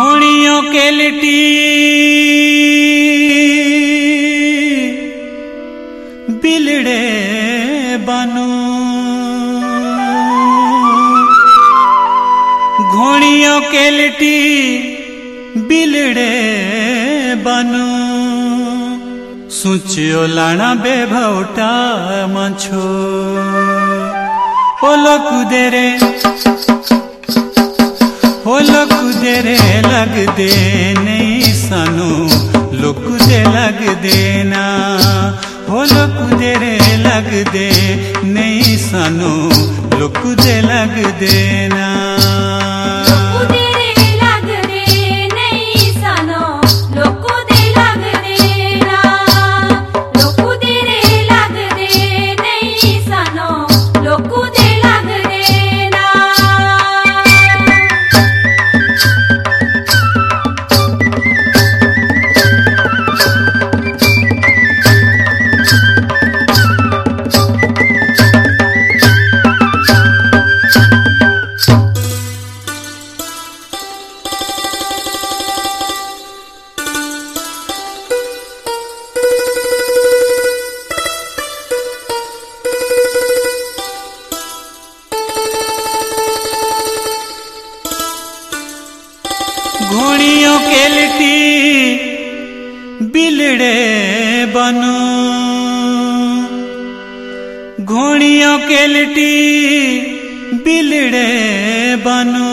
ঘড়িও কেলটি। বিলড়ে বানু। ঘড়িও কেলটি, বিলড়ে বানু। সুচিও লানা বেভাউটা মাছো। ওলো কুদেরে ওলো কুদেরে ਲੱਗਦੇ ਨਹੀਂ ਸਾਨੂੰ। ਲੋਕ ਲੁਕਦੇ ਲੱਗਦੇ ਨਾ ਹੋ ਲੁਕਦੇ ਰੇ ਲੱਗਦੇ ਨਹੀਂ ਸਾਨੂੰ। ਲੁਕਦੇ ਲੱਗਦੇ ਨਾ। বিলড়ে বনো ঘোড়িও কেলটি বিলড়ে বনো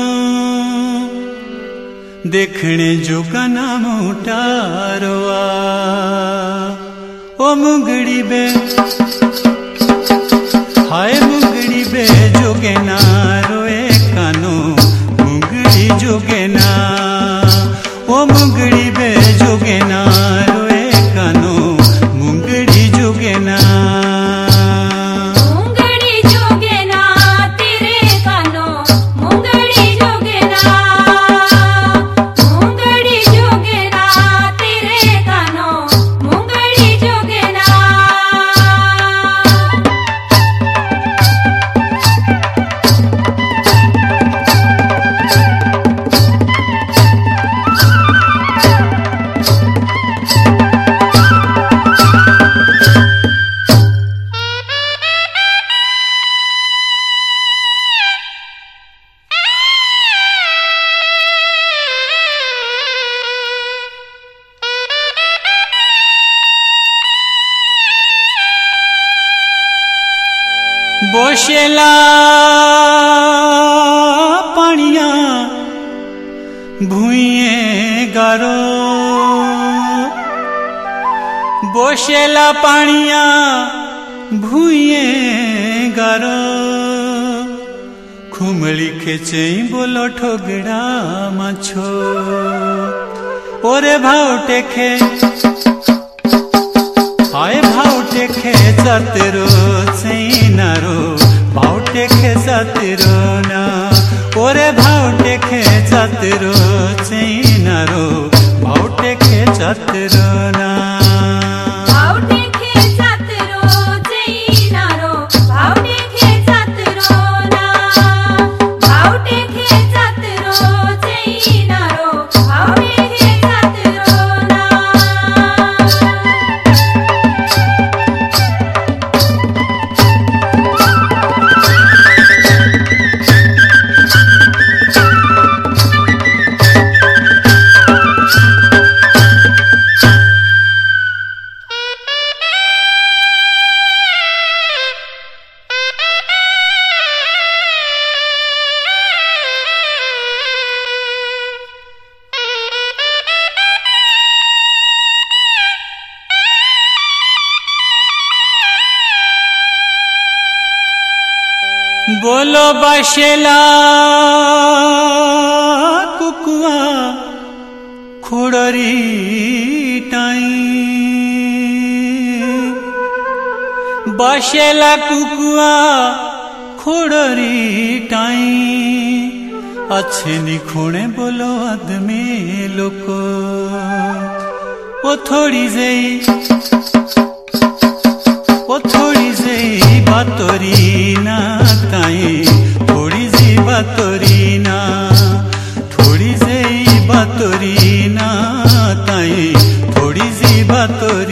দেখনে যোগা নাম উটারোয়া ও মুগড়ি বে হায় মুগড়ি বে যোগে না বসেলা পানিয়া ভুঁয়ে গারো। বসেলা পানিয়া ভুঁয়ে গারো। খুমলি খেচেই বল ঠোগড়া মাছ। ওরে ভাউটে খে হায় টেখে খে চাতেরো চাতিরো না ওরে ভাউটে খে চাতিরো চেইনারো ভাউটে খে চাতিরো না বলো বাসেলা, কুকুয়া, খোড়রি টাই। বসেলা, কুকুয়া, খোড়রি টাই। আছে নিখুণে বলো আদমি লোক। ও থোড়ি যেই, ও থোড়ি যেই। जीवा तोरीना ताई थोड़ी जीवा तोरीना थोड़ी जीवा तोरीना ताई थोड़ी जीवा तोरी